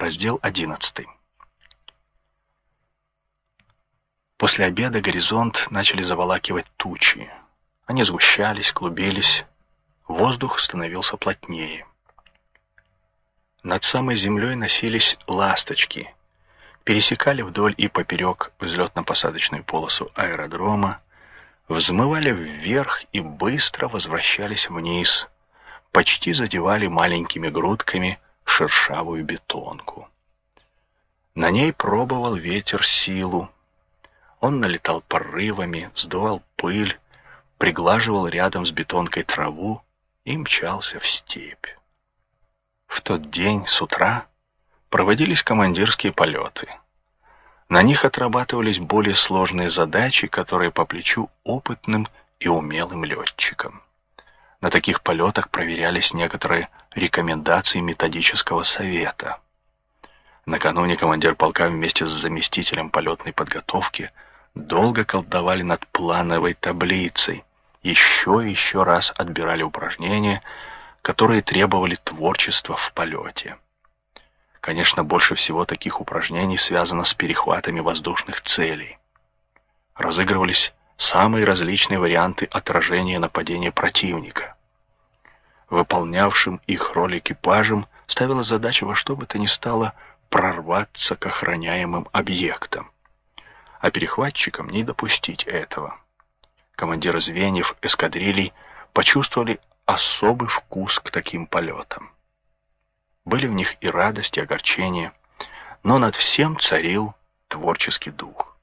Раздел 11. После обеда горизонт начали заволакивать тучи. Они сгущались, клубились. Воздух становился плотнее. Над самой землей носились ласточки, пересекали вдоль и поперек взлетно-посадочную полосу аэродрома, взмывали вверх и быстро возвращались вниз, почти задевали маленькими грудками шершавую бетонку. На ней пробовал ветер силу. Он налетал порывами, сдувал пыль, приглаживал рядом с бетонкой траву и мчался в степь. В тот день с утра проводились командирские полеты. На них отрабатывались более сложные задачи, которые по плечу опытным и умелым летчикам. На таких полетах проверялись некоторые рекомендации методического совета. Накануне командир полка вместе с заместителем полетной подготовки долго колдовали над плановой таблицей, еще и еще раз отбирали упражнения, которые требовали творчества в полете. Конечно, больше всего таких упражнений связано с перехватами воздушных целей. Разыгрывались самые различные варианты отражения нападения противника. Выполнявшим их роль экипажем ставила задача во что бы то ни стало прорваться к охраняемым объектам, а перехватчикам не допустить этого. Командиры звеньев эскадрилей почувствовали особый вкус к таким полетам. Были в них и радость, и огорчение, но над всем царил творческий дух.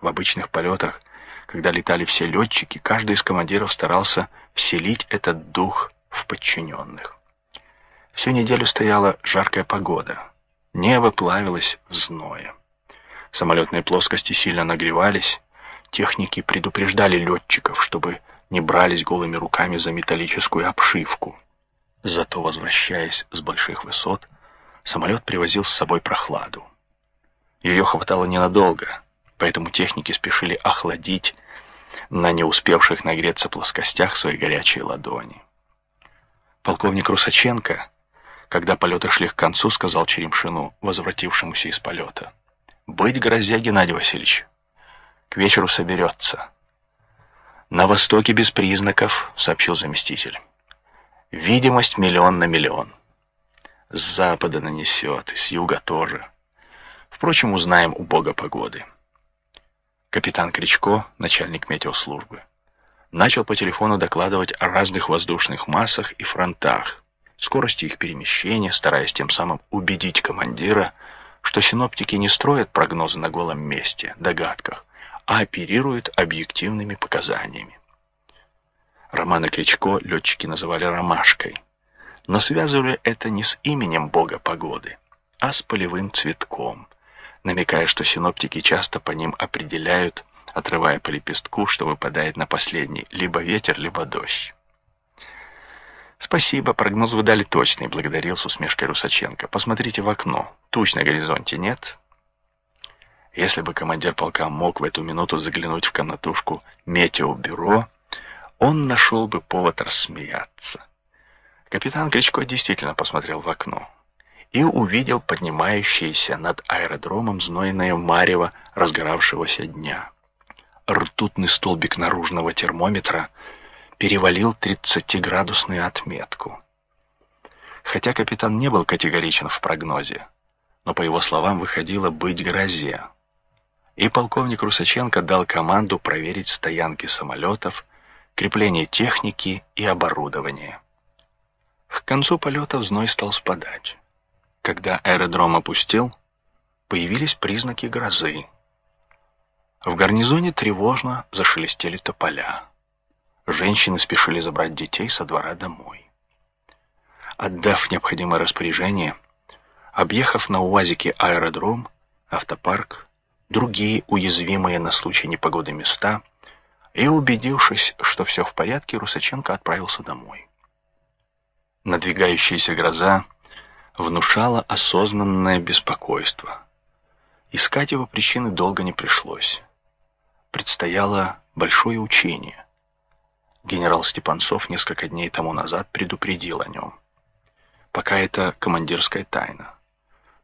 В обычных полетах, когда летали все летчики, каждый из командиров старался вселить этот дух в подчиненных. Всю неделю стояла жаркая погода. Небо плавилось в зное. Самолетные плоскости сильно нагревались. Техники предупреждали летчиков, чтобы не брались голыми руками за металлическую обшивку. Зато, возвращаясь с больших высот, самолет привозил с собой прохладу. Ее хватало ненадолго, поэтому техники спешили охладить на не успевших нагреться плоскостях свои горячие ладони. Полковник Русаченко, когда полеты шли к концу, сказал Черемшину, возвратившемуся из полета, «Быть грозя, Геннадий Васильевич, к вечеру соберется». «На востоке без признаков», — сообщил заместитель. «Видимость миллион на миллион. С запада нанесет, с юга тоже. Впрочем, узнаем у бога погоды». Капитан Кричко, начальник метеослужбы, начал по телефону докладывать о разных воздушных массах и фронтах, скорости их перемещения, стараясь тем самым убедить командира, что синоптики не строят прогнозы на голом месте, догадках, а оперирует объективными показаниями. Романа Кричко летчики называли «ромашкой», но связывали это не с именем бога погоды, а с полевым цветком, намекая, что синоптики часто по ним определяют, отрывая по лепестку, что выпадает на последний, либо ветер, либо дождь. «Спасибо, прогноз вы дали точный», — благодарил с усмешкой Русаченко. «Посмотрите в окно. Туч на горизонте нет?» Если бы командир полка мог в эту минуту заглянуть в комнатушку метеобюро, он нашел бы повод рассмеяться. Капитан Кричко действительно посмотрел в окно и увидел поднимающееся над аэродромом знойное марево разгоравшегося дня. Ртутный столбик наружного термометра перевалил 30-градусную отметку. Хотя капитан не был категоричен в прогнозе, но по его словам выходило быть грозе и полковник Русаченко дал команду проверить стоянки самолетов, крепление техники и оборудования. К концу полета зной стал спадать. Когда аэродром опустел, появились признаки грозы. В гарнизоне тревожно зашелестели тополя. Женщины спешили забрать детей со двора домой. Отдав необходимое распоряжение, объехав на УАЗике аэродром, автопарк, другие уязвимые на случай непогоды места, и, убедившись, что все в порядке, Русаченко отправился домой. Надвигающаяся гроза внушала осознанное беспокойство. Искать его причины долго не пришлось. Предстояло большое учение. Генерал Степанцов несколько дней тому назад предупредил о нем. Пока это командирская тайна.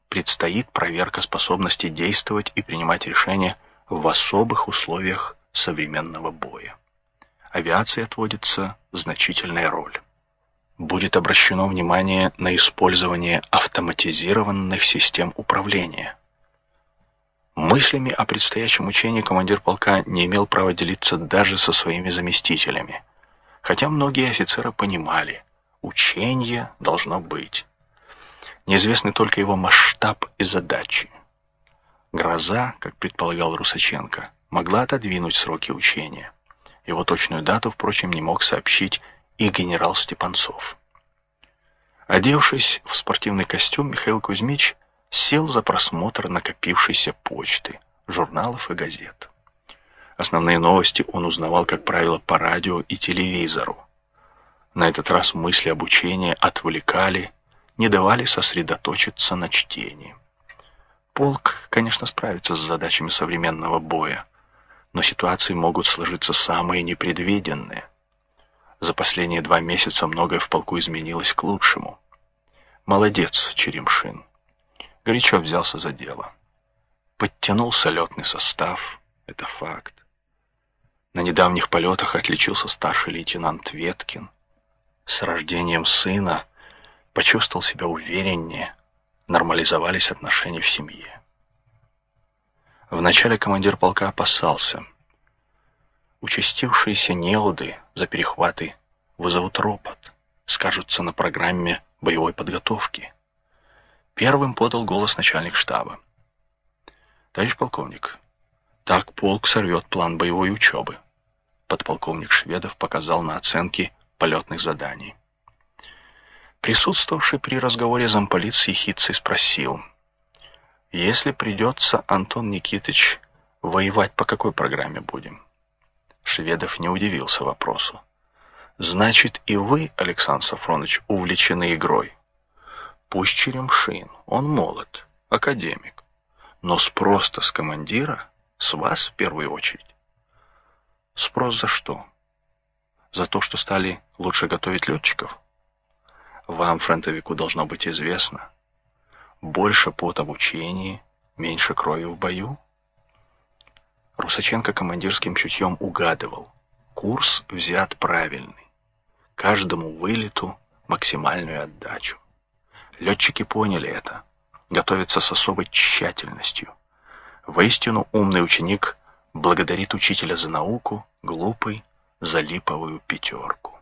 предстоит проверка способности действовать и принимать решения в особых условиях современного боя. Авиации отводится значительная роль. Будет обращено внимание на использование автоматизированных систем управления. Мыслями о предстоящем учении командир полка не имел права делиться даже со своими заместителями, хотя многие офицеры понимали, учение должно быть. Неизвестны только его масштаб и задачи. Гроза, как предполагал Русаченко, могла отодвинуть сроки учения. Его точную дату, впрочем, не мог сообщить и генерал Степанцов. Одевшись в спортивный костюм, Михаил Кузьмич сел за просмотр накопившейся почты, журналов и газет. Основные новости он узнавал, как правило, по радио и телевизору. На этот раз мысли обучения отвлекали не давали сосредоточиться на чтении. Полк, конечно, справится с задачами современного боя, но ситуации могут сложиться самые непредвиденные. За последние два месяца многое в полку изменилось к лучшему. Молодец, Черемшин. Горячо взялся за дело. Подтянулся летный состав, это факт. На недавних полетах отличился старший лейтенант Веткин. С рождением сына почувствовал себя увереннее, нормализовались отношения в семье. Вначале командир полка опасался. Участившиеся неуды за перехваты вызовут ропот, скажутся на программе боевой подготовки. Первым подал голос начальник штаба. «Товарищ полковник, так полк сорвет план боевой учебы». Подполковник Шведов показал на оценки полетных заданий. Присутствовавший при разговоре замполит с ехицей спросил, «Если придется, Антон Никитич, воевать по какой программе будем?» Шведов не удивился вопросу. «Значит, и вы, Александр Сафронович, увлечены игрой?» «Пусть Черемшин, он молод, академик, но спрос-то с командира, с вас в первую очередь». «Спрос за что?» «За то, что стали лучше готовить летчиков?» Вам, фронтовику, должно быть известно. Больше пота в меньше крови в бою. Русаченко командирским чутьем угадывал. Курс взят правильный. Каждому вылету максимальную отдачу. Летчики поняли это, готовятся с особой тщательностью. Воистину умный ученик благодарит учителя за науку, глупый — за липовую пятерку.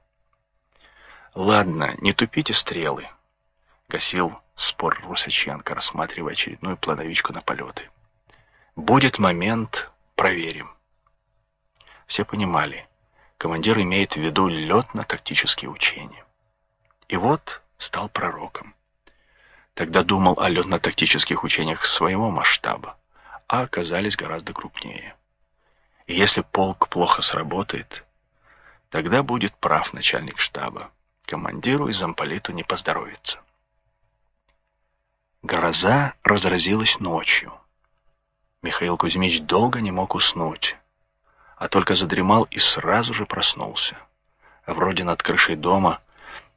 «Ладно, не тупите стрелы», — гасил спор Русаченко, рассматривая очередную плодовичку на полеты. «Будет момент, проверим». Все понимали, командир имеет в виду летно-тактические учения. И вот стал пророком. Тогда думал о летно-тактических учениях своего масштаба, а оказались гораздо крупнее. И если полк плохо сработает, тогда будет прав начальник штаба командиру и замполиту не поздоровится. Гроза разразилась ночью. Михаил Кузьмич долго не мог уснуть, а только задремал и сразу же проснулся. Вроде над крышей дома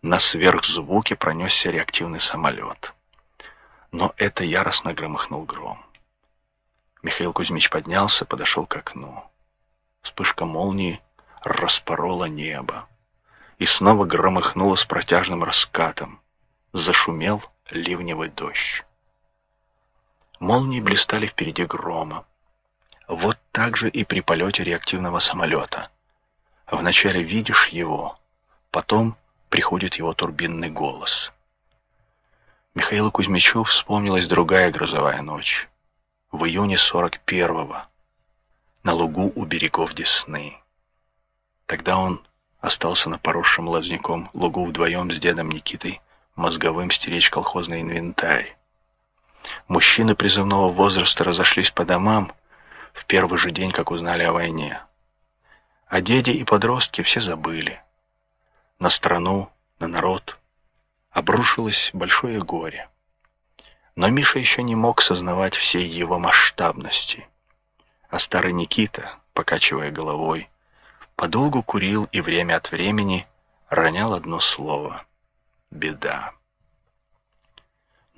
на сверхзвуке пронесся реактивный самолет. Но это яростно громыхнул гром. Михаил Кузьмич поднялся, подошел к окну. Вспышка молнии распорола небо и снова громыхнуло с протяжным раскатом. Зашумел ливневый дождь. Молнии блистали впереди грома. Вот так же и при полете реактивного самолета. Вначале видишь его, потом приходит его турбинный голос. Михаилу Кузьмичу вспомнилась другая грозовая ночь. В июне 41-го, на лугу у берегов Десны. Тогда он остался на поросшем лозняком лугу вдвоем с дедом Никитой, мозговым стеречь колхозный инвентарь. Мужчины призывного возраста разошлись по домам в первый же день, как узнали о войне. А дети и подростки все забыли. На страну, на народ обрушилось большое горе. Но Миша еще не мог сознавать всей его масштабности. А старый Никита, покачивая головой, подолгу курил и время от времени ронял одно слово — беда.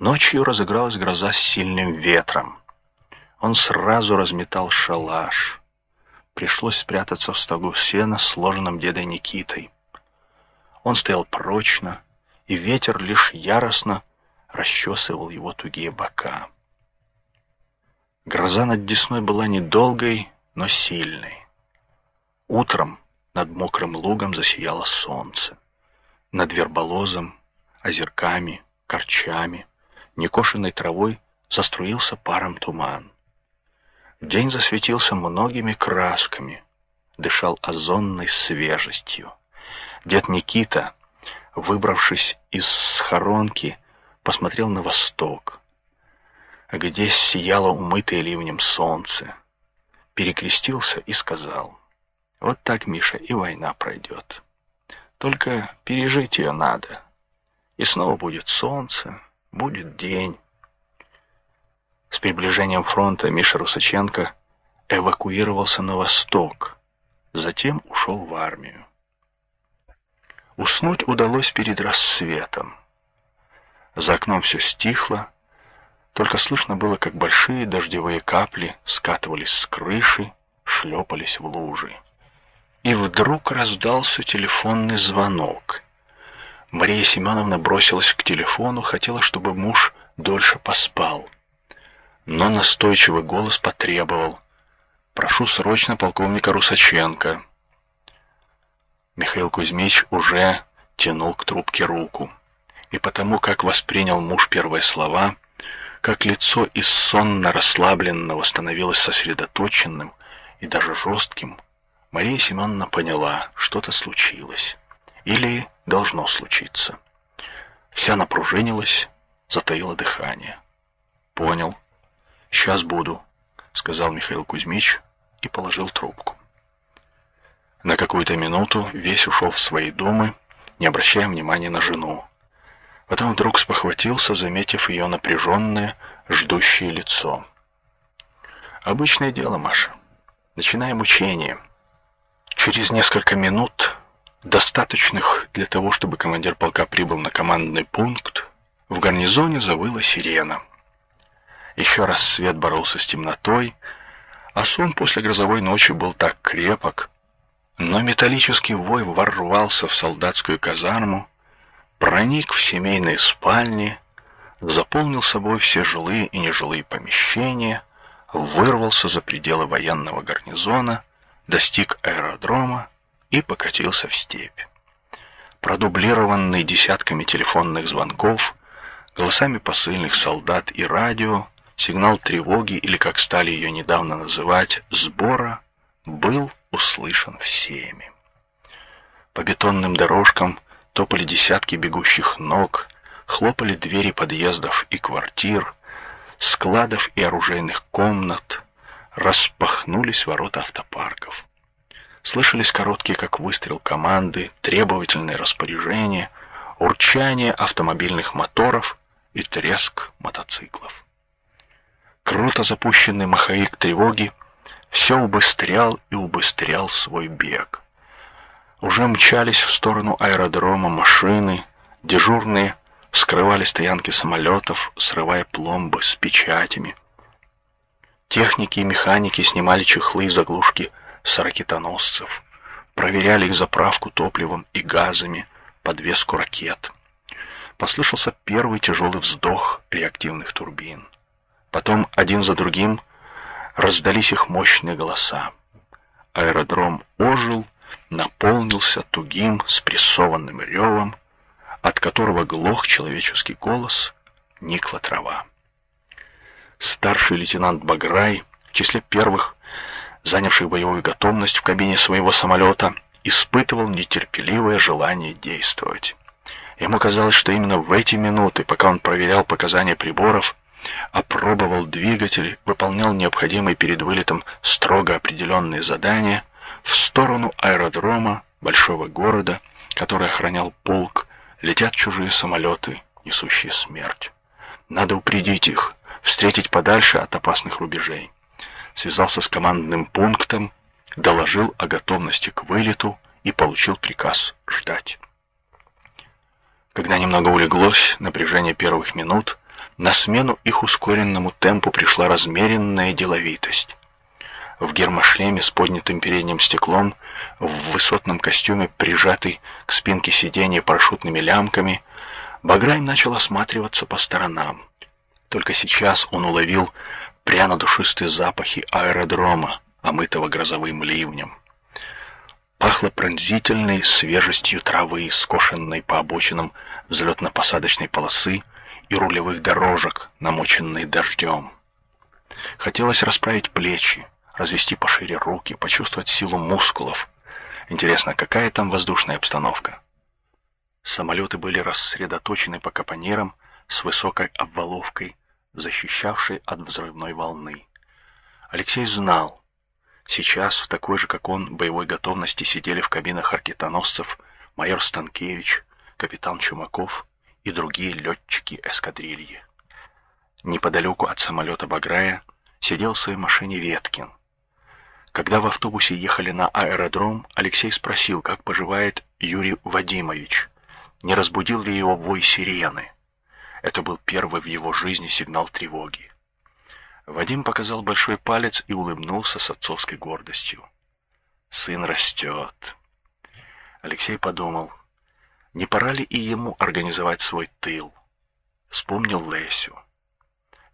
Ночью разыгралась гроза с сильным ветром. Он сразу разметал шалаш. Пришлось спрятаться в стогу сена, сложенном дедой Никитой. Он стоял прочно, и ветер лишь яростно расчесывал его тугие бока. Гроза над Десной была недолгой, но сильной. Утром над мокрым лугом засияло солнце. Над верболозом, озерками, корчами, некошенной травой заструился паром туман. День засветился многими красками, дышал озонной свежестью. Дед Никита, выбравшись из схоронки, посмотрел на восток, где сияло умытое ливнем солнце, перекрестился и сказал, «Вот так, Миша, и война пройдет. Только пережить ее надо, и снова будет солнце, будет день». С приближением фронта Миша Русаченко эвакуировался на восток, затем ушел в армию. Уснуть удалось перед рассветом. За окном все стихло, только слышно было, как большие дождевые капли скатывались с крыши, шлепались в лужи. И вдруг раздался телефонный звонок. Мария Семеновна бросилась к телефону, хотела, чтобы муж дольше поспал. Но настойчивый голос потребовал. «Прошу срочно полковника Русаченко». Михаил Кузьмич уже тянул к трубке руку. И потому, как воспринял муж первые слова, как лицо из сонно расслабленного становилось сосредоточенным и даже жестким, Мария Семеновна поняла, что-то случилось. Или должно случиться. Вся напружинилась, затаила дыхание. «Понял. Сейчас буду», — сказал Михаил Кузьмич и положил трубку. На какую-то минуту весь ушел в свои дома, не обращая внимания на жену. Потом вдруг спохватился, заметив ее напряженное, ждущее лицо. «Обычное дело, Маша. Начинаем учение. Через несколько минут, достаточных для того, чтобы командир полка прибыл на командный пункт, в гарнизоне завыла сирена. Еще раз свет боролся с темнотой, а сон после грозовой ночи был так крепок, но металлический вой ворвался в солдатскую казарму, проник в семейные спальни, заполнил собой все жилые и нежилые помещения, вырвался за пределы военного гарнизона, достиг аэродрома и покатился в степь. Продублированный десятками телефонных звонков, голосами посыльных солдат и радио, сигнал тревоги или, как стали ее недавно называть, сбора, был услышан всеми. По бетонным дорожкам топали десятки бегущих ног, хлопали двери подъездов и квартир, складов и оружейных комнат, распахнулись ворота автопарков. Слышались короткие, как выстрел, команды, требовательные распоряжения, урчание автомобильных моторов и треск мотоциклов. Круто запущенный маховик тревоги все убыстрял и убыстрял свой бег. Уже мчались в сторону аэродрома машины, дежурные скрывали стоянки самолетов, срывая пломбы с печатями. Техники и механики снимали чехлы и заглушки с ракетоносцев, проверяли их заправку топливом и газами, подвеску ракет. Послышался первый тяжелый вздох реактивных турбин. Потом один за другим раздались их мощные голоса. Аэродром ожил, наполнился тугим, спрессованным ревом, от которого глох человеческий голос, никла трава. Старший лейтенант Баграй, в числе первых, занявших боевую готовность в кабине своего самолета, испытывал нетерпеливое желание действовать. Ему казалось, что именно в эти минуты, пока он проверял показания приборов, опробовал двигатель, выполнял необходимые перед вылетом строго определенные задания в сторону аэродрома большого города, который охранял полк, летят чужие самолеты, несущие смерть. Надо упредить их, встретить подальше от опасных рубежей. Связался с командным пунктом, доложил о готовности к вылету и получил приказ ждать. Когда немного улеглось напряжение первых минут, На смену их ускоренному темпу пришла размеренная деловитость. В гермошлеме с поднятым передним стеклом, в высотном костюме, прижатый к спинке сиденья парашютными лямками, Баграй начал осматриваться по сторонам. Только сейчас он уловил пряно-душистые запахи аэродрома, омытого грозовым ливнем. Пахло пронзительной свежестью травы, скошенной по обочинам взлетно-посадочной полосы и рулевых дорожек, намоченной дождем. Хотелось расправить плечи, развести пошире руки, почувствовать силу мускулов. Интересно, какая там воздушная обстановка? Самолеты были рассредоточены по капонирам с высокой обваловкой, защищавшей от взрывной волны. Алексей знал, сейчас в такой же, как он, боевой готовности сидели в кабинах ракетоносцев майор Станкевич, капитан Чумаков и другие летчики эскадрильи. Неподалеку от самолета Баграя сидел в своей машине Веткин. Когда в автобусе ехали на аэродром, Алексей спросил, как поживает Юрий Вадимович, не разбудил ли его вой сирены. Это был первый в его жизни сигнал тревоги. Вадим показал большой палец и улыбнулся с отцовской гордостью. Сын растет. Алексей подумал, не пора ли и ему организовать свой тыл? Вспомнил Лесю.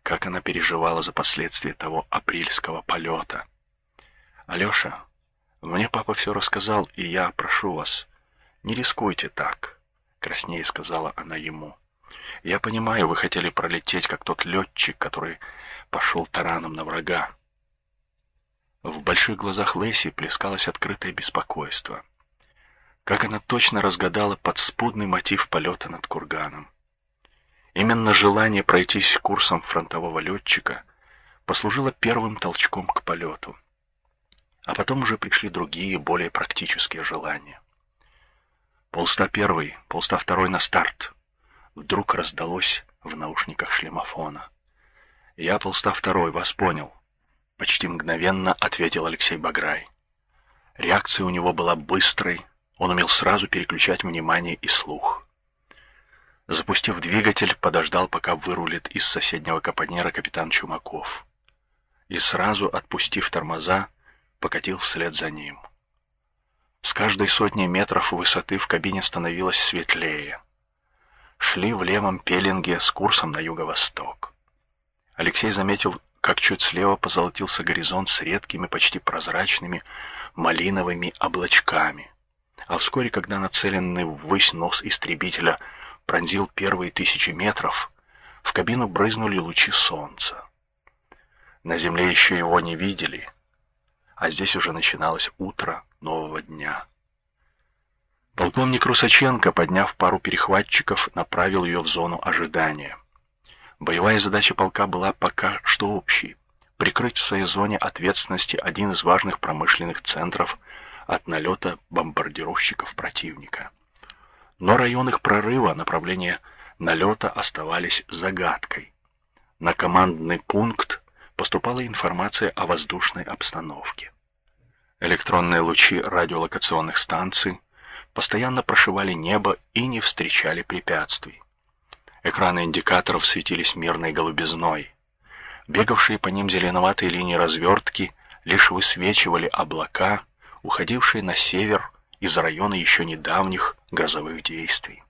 Как она переживала за последствия того апрельского полета. Алеша, мне папа все рассказал, и я прошу вас, не рискуйте так краснее сказала она ему. Я понимаю, вы хотели пролететь, как тот летчик, который пошел тараном на врага. В больших глазах Лэси плескалось открытое беспокойство. Как она точно разгадала подспудный мотив полета над курганом. Именно желание пройтись курсом фронтового летчика послужило первым толчком к полету. А потом уже пришли другие, более практические желания. Полста первый, полста второй на старт. Вдруг раздалось в наушниках шлемофона. Я полста второй, вас понял. Почти мгновенно ответил Алексей Баграй. Реакция у него была быстрой, он умел сразу переключать внимание и слух. Запустив двигатель, подождал, пока вырулит из соседнего капонера капитан Чумаков. И сразу, отпустив тормоза, покатил вслед за ним. С каждой сотней метров высоты в кабине становилось светлее. Шли в левом пеленге с курсом на юго-восток. Алексей заметил, как чуть слева позолотился горизонт с редкими, почти прозрачными малиновыми облачками. А вскоре, когда нацеленный ввысь нос истребителя пронзил первые тысячи метров, в кабину брызнули лучи солнца. На земле еще его не видели, а здесь уже начиналось утро нового дня. Полковник Русаченко, подняв пару перехватчиков, направил ее в зону ожидания. Боевая задача полка была пока что общей — прикрыть в своей зоне ответственности один из важных промышленных центров от налета бомбардировщиков противника. Но район их прорыва, направления налета оставались загадкой. На командный пункт поступала информация о воздушной обстановке. Электронные лучи радиолокационных станций постоянно прошивали небо и не встречали препятствий. Экраны индикаторов светились мирной голубизной. Бегавшие по ним зеленоватые линии развертки лишь высвечивали облака, уходившие на север из района еще недавних грозовых действий.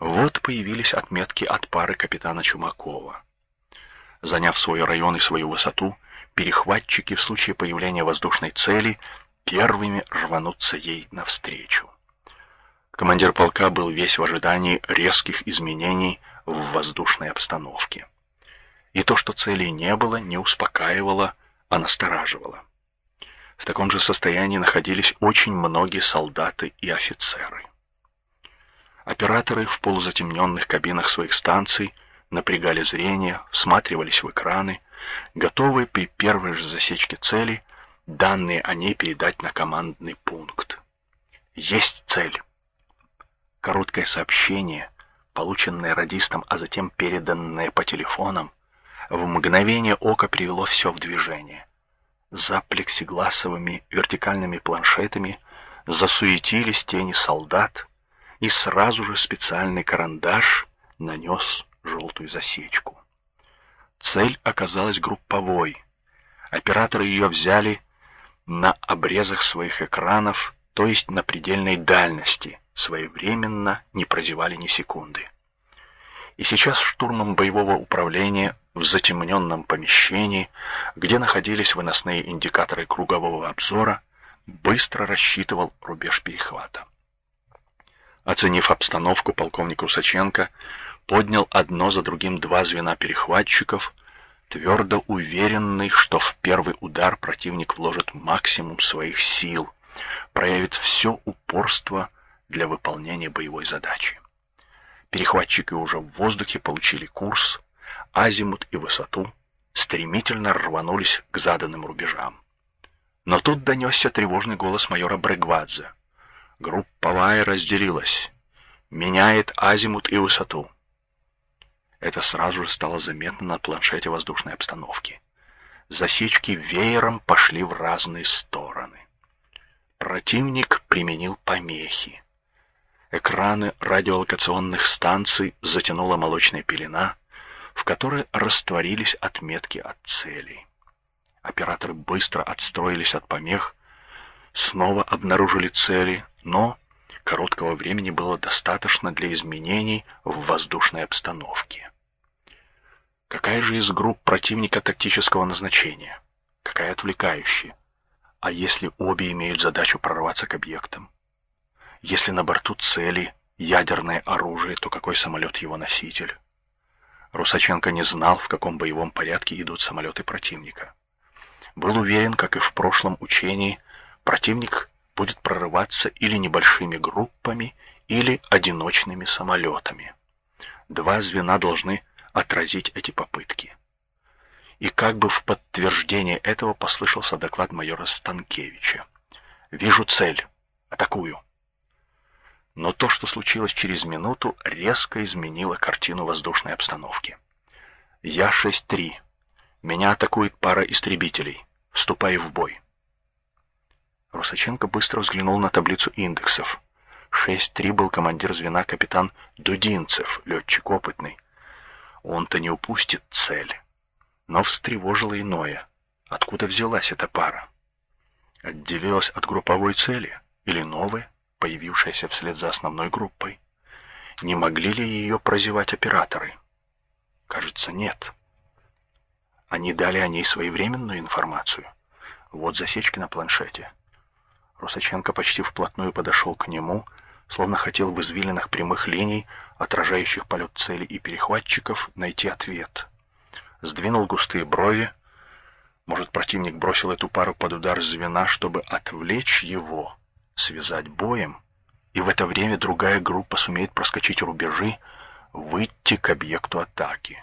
Вот появились отметки от пары капитана Чумакова. Заняв свой район и свою высоту, перехватчики в случае появления воздушной цели первыми рванутся ей навстречу. Командир полка был весь в ожидании резких изменений в воздушной обстановке. И то, что целей не было, не успокаивало, а настораживало. В таком же состоянии находились очень многие солдаты и офицеры. Операторы в полузатемненных кабинах своих станций напрягали зрение, всматривались в экраны, готовые при первой же засечке цели данные о ней передать на командный пункт. Есть цель. Короткое сообщение, полученное радистом, а затем переданное по телефонам, в мгновение ока привело все в движение. За плексигласовыми вертикальными планшетами засуетились тени солдат, и сразу же специальный карандаш нанес желтую засечку. Цель оказалась групповой. Операторы ее взяли на обрезах своих экранов, то есть на предельной дальности, своевременно не прозевали ни секунды. И сейчас штурмом боевого управления в затемненном помещении, где находились выносные индикаторы кругового обзора, быстро рассчитывал рубеж перехвата. Оценив обстановку, полковник Усаченко поднял одно за другим два звена перехватчиков, твердо уверенный, что в первый удар противник вложит максимум своих сил, проявит все упорство для выполнения боевой задачи. Перехватчики уже в воздухе получили курс, азимут и высоту, стремительно рванулись к заданным рубежам. Но тут донесся тревожный голос майора Брегвадзе. Групповая разделилась. Меняет азимут и высоту. Это сразу же стало заметно на планшете воздушной обстановки. Засечки веером пошли в разные стороны. Противник применил помехи. Экраны радиолокационных станций затянула молочная пелена, в которой растворились отметки от целей. Операторы быстро отстроились от помех, снова обнаружили цели, но короткого времени было достаточно для изменений в воздушной обстановке. Какая же из групп противника тактического назначения? Какая отвлекающая? А если обе имеют задачу прорваться к объектам? Если на борту цели ядерное оружие, то какой самолет его носитель? Русаченко не знал, в каком боевом порядке идут самолеты противника. Был уверен, как и в прошлом учении, противник будет прорываться или небольшими группами, или одиночными самолетами. Два звена должны отразить эти попытки. И как бы в подтверждение этого послышался доклад майора Станкевича. «Вижу цель. Атакую». Но то, что случилось через минуту, резко изменило картину воздушной обстановки. Я-6-3. Меня атакует пара истребителей. Вступай в бой. Русаченко быстро взглянул на таблицу индексов. 6-3 был командир звена капитан Дудинцев, летчик опытный. Он-то не упустит цель. Но встревожило иное. Откуда взялась эта пара? Отделилась от групповой цели или новая, появившаяся вслед за основной группой? Не могли ли ее прозевать операторы? Кажется, нет. Они дали о ней своевременную информацию. Вот засечки на планшете. Русаченко почти вплотную подошел к нему, словно хотел в извилинах прямых линий, отражающих полет цели и перехватчиков, найти ответ. Сдвинул густые брови. Может, противник бросил эту пару под удар звена, чтобы отвлечь его, связать боем, и в это время другая группа сумеет проскочить рубежи, выйти к объекту атаки.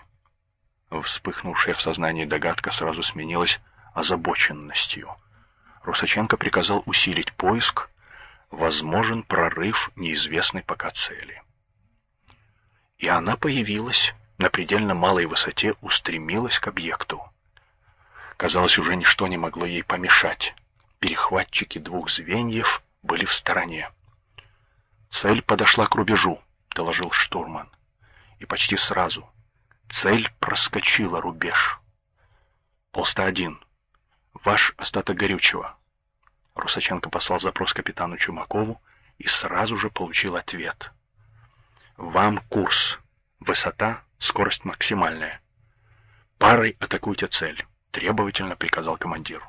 Вспыхнувшая в сознании догадка сразу сменилась озабоченностью — Русаченко приказал усилить поиск, возможен прорыв неизвестной пока цели. И она появилась на предельно малой высоте, устремилась к объекту. Казалось, уже ничто не могло ей помешать. Перехватчики двух звеньев были в стороне. «Цель подошла к рубежу», — доложил штурман. И почти сразу цель проскочила рубеж. Полста один. Ваш остаток горючего. Русаченко послал запрос капитану Чумакову и сразу же получил ответ. Вам курс. Высота, скорость максимальная. Парой атакуйте цель, требовательно приказал командиру.